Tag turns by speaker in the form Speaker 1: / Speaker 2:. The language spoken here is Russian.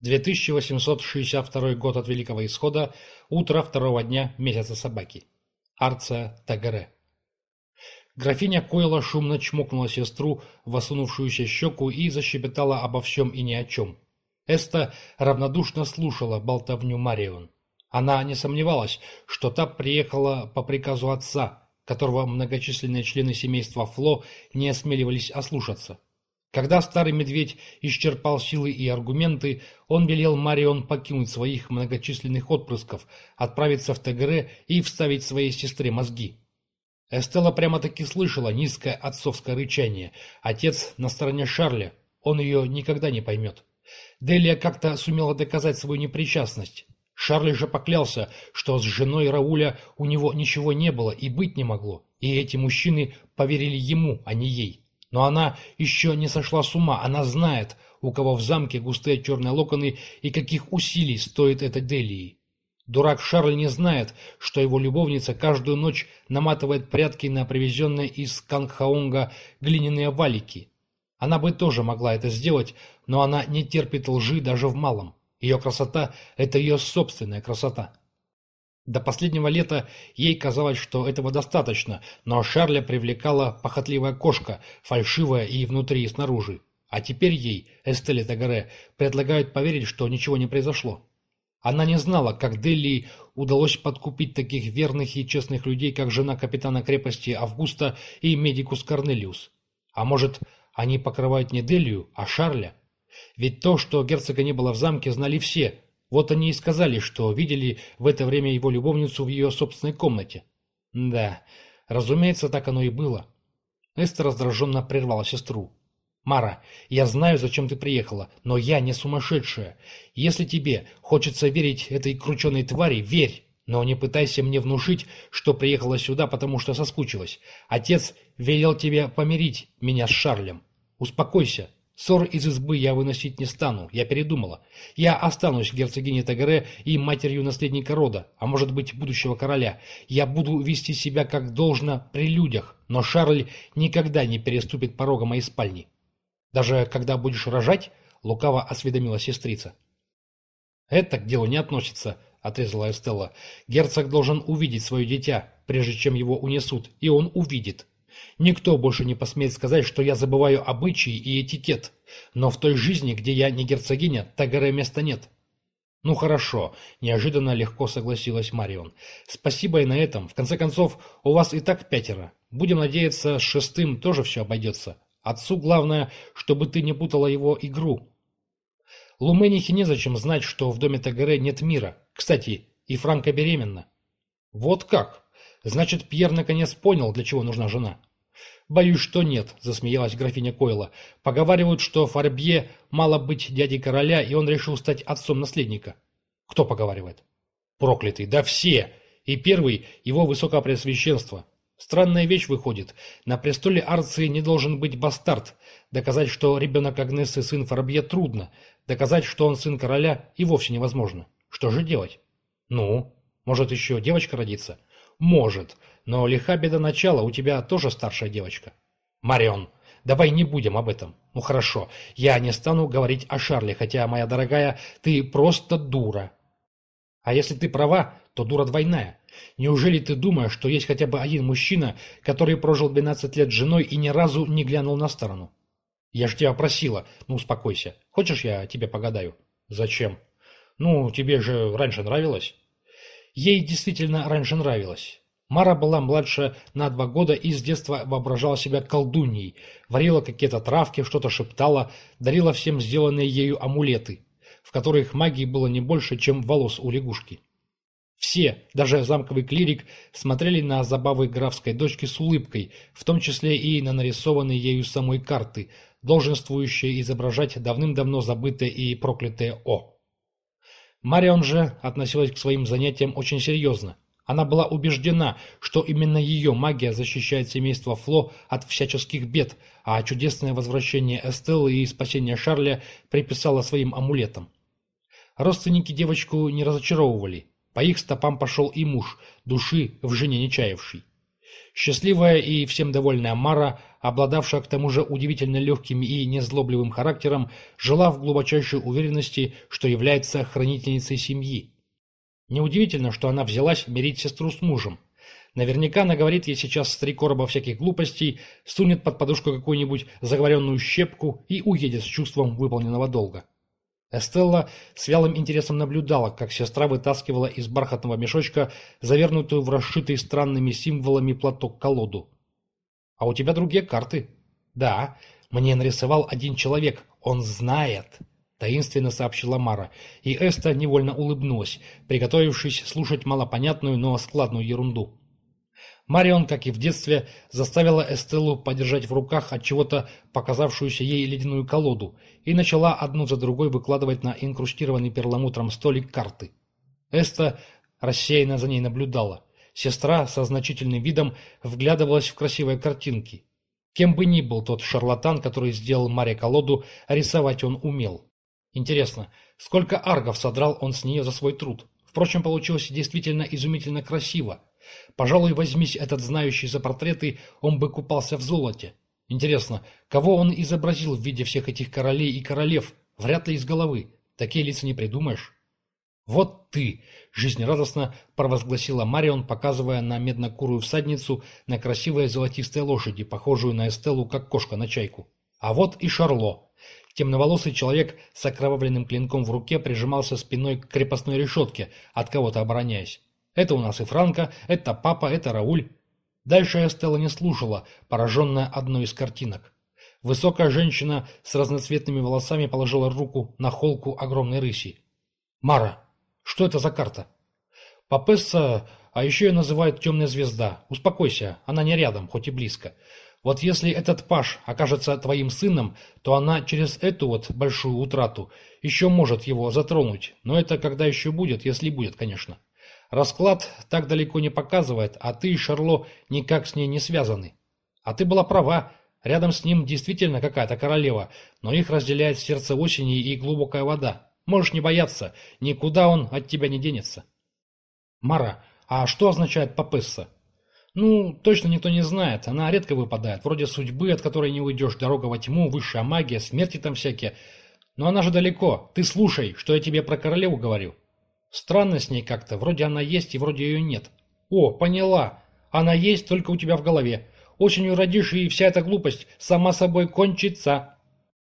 Speaker 1: 2862 год от Великого Исхода, утро второго дня месяца собаки. Арция Тагаре. Графиня Койла шумно чмокнула сестру в осунувшуюся щеку и защебетала обо всем и ни о чем. Эста равнодушно слушала болтовню Марион. Она не сомневалась, что та приехала по приказу отца, которого многочисленные члены семейства Фло не осмеливались ослушаться. Когда старый медведь исчерпал силы и аргументы, он велел Марион покинуть своих многочисленных отпрысков, отправиться в ТГР и вставить своей сестре мозги. Эстелла прямо-таки слышала низкое отцовское рычание. Отец на стороне Шарля, он ее никогда не поймет. Делия как-то сумела доказать свою непричастность. Шарль же поклялся, что с женой Рауля у него ничего не было и быть не могло, и эти мужчины поверили ему, а не ей. Но она еще не сошла с ума, она знает, у кого в замке густые черные локоны и каких усилий стоит это Делии. Дурак Шарль не знает, что его любовница каждую ночь наматывает прятки на привезенные из Кангхаунга глиняные валики. Она бы тоже могла это сделать, но она не терпит лжи даже в малом. Ее красота – это ее собственная красота. До последнего лета ей казалось, что этого достаточно, но Шарля привлекала похотливая кошка, фальшивая и внутри, и снаружи. А теперь ей, Эстеле Тагаре, предлагают поверить, что ничего не произошло. Она не знала, как Делли удалось подкупить таких верных и честных людей, как жена капитана крепости Августа и медикус Корнелиус. А может, они покрывают не Делию, а Шарля? Ведь то, что герцога не было в замке, знали все, вот они и сказали, что видели в это время его любовницу в ее собственной комнате. Да, разумеется, так оно и было. Эстер раздраженно прервала сестру. «Мара, я знаю, зачем ты приехала, но я не сумасшедшая. Если тебе хочется верить этой крученой твари, верь, но не пытайся мне внушить, что приехала сюда, потому что соскучилась. Отец велел тебе помирить меня с Шарлем. Успокойся, Ссор из избы я выносить не стану, я передумала. Я останусь герцогиней Тагаре и матерью наследника рода, а может быть будущего короля. Я буду вести себя как должно при людях, но Шарль никогда не переступит порога моей спальни. Даже когда будешь рожать, лукаво осведомила сестрица. Это к делу не относится, отрезала Эстелла. Герцог должен увидеть свое дитя, прежде чем его унесут, и он увидит. Никто больше не посмеет сказать, что я забываю обычаи и этикет. Но в той жизни, где я не герцогиня, Тагаре места нет. Ну хорошо, неожиданно легко согласилась Марион. Спасибо и на этом. В конце концов, у вас и так пятеро. Будем надеяться, с шестым тоже все обойдется. Отцу главное, чтобы ты не путала его игру. Луменихе незачем знать, что в доме Тагаре нет мира. Кстати, и Франка беременна. Вот как? Значит, Пьер наконец понял, для чего нужна жена. «Боюсь, что нет», — засмеялась графиня Койла. «Поговаривают, что Фарбье мало быть дядей короля, и он решил стать отцом наследника». «Кто поговаривает?» «Проклятый, да все! И первый — его высокопреосвященство. Странная вещь выходит. На престоле Арции не должен быть бастард. Доказать, что ребенок Агнессы сын Фарбье, трудно. Доказать, что он сын короля, и вовсе невозможно. Что же делать? Ну, может, еще девочка родится?» «Может. Но лиха беда начала, у тебя тоже старшая девочка. Марион, давай не будем об этом. Ну хорошо, я не стану говорить о Шарле, хотя, моя дорогая, ты просто дура. А если ты права, то дура двойная. Неужели ты думаешь, что есть хотя бы один мужчина, который прожил 12 лет с женой и ни разу не глянул на сторону? Я же тебя просила. Ну, успокойся. Хочешь, я тебе погадаю? Зачем? Ну, тебе же раньше нравилось. Ей действительно раньше нравилось. Мара была младше на два года и с детства воображала себя колдуньей, варила какие-то травки, что-то шептала, дарила всем сделанные ею амулеты, в которых магии было не больше, чем волос у лягушки. Все, даже замковый клирик, смотрели на забавы графской дочки с улыбкой, в том числе и на нарисованные ею самой карты, долженствующие изображать давным-давно забытое и проклятое «О». Марион же относилась к своим занятиям очень серьезно. Она была убеждена, что именно ее магия защищает семейство Фло от всяческих бед, а чудесное возвращение Эстеллы и спасение Шарля приписала своим амулетам. Родственники девочку не разочаровывали. По их стопам пошел и муж, души в жене не чаявший. Счастливая и всем довольная Мара, обладавшая к тому же удивительно легким и незлобливым характером, жила в глубочайшей уверенности, что является хранительницей семьи. Неудивительно, что она взялась мирить сестру с мужем. Наверняка наговорит ей сейчас с три короба всяких глупостей, сунет под подушку какую-нибудь заговоренную щепку и уедет с чувством выполненного долга. Эстелла с вялым интересом наблюдала, как сестра вытаскивала из бархатного мешочка завернутую в расшитый странными символами платок-колоду. «А у тебя другие карты?» «Да, мне нарисовал один человек. Он знает», — таинственно сообщила Мара, и Эста невольно улыбнулась, приготовившись слушать малопонятную, но складную ерунду. Марион, как и в детстве, заставила Эстеллу подержать в руках от чего-то показавшуюся ей ледяную колоду и начала одну за другой выкладывать на инкрустированный перламутром столик карты. Эста рассеянно за ней наблюдала. Сестра со значительным видом вглядывалась в красивые картинки. Кем бы ни был тот шарлатан, который сделал Маре колоду, рисовать он умел. Интересно, сколько аргов содрал он с нее за свой труд? Впрочем, получилось действительно изумительно красиво. Пожалуй, возьмись этот знающий за портреты, он бы купался в золоте. Интересно, кого он изобразил в виде всех этих королей и королев? Вряд ли из головы. Такие лица не придумаешь. «Вот ты!» — жизнерадостно провозгласила Марион, показывая на меднокурую всадницу на красивой золотистой лошади, похожую на Эстеллу, как кошка на чайку. «А вот и Шарло!» Темноволосый человек с окровавленным клинком в руке прижимался спиной к крепостной решетке, от кого-то обороняясь. Это у нас и Франко, это папа, это Рауль. Дальше Эстелла не слушала, пораженная одной из картинок. Высокая женщина с разноцветными волосами положила руку на холку огромной рыси. «Мара, что это за карта?» «Папесса, а еще ее называют «темная звезда». Успокойся, она не рядом, хоть и близко. Вот если этот паш окажется твоим сыном, то она через эту вот большую утрату еще может его затронуть, но это когда еще будет, если будет, конечно». Расклад так далеко не показывает, а ты и Шарло никак с ней не связаны. А ты была права, рядом с ним действительно какая-то королева, но их разделяет сердце осени и глубокая вода. Можешь не бояться, никуда он от тебя не денется. Мара, а что означает папесса? Ну, точно никто не знает, она редко выпадает, вроде судьбы, от которой не уйдешь, дорога во тьму, высшая магия, смерти там всякие. Но она же далеко, ты слушай, что я тебе про королеву говорю. Странно с ней как-то, вроде она есть и вроде ее нет. О, поняла. Она есть только у тебя в голове. Осенью родишь, и вся эта глупость сама собой кончится.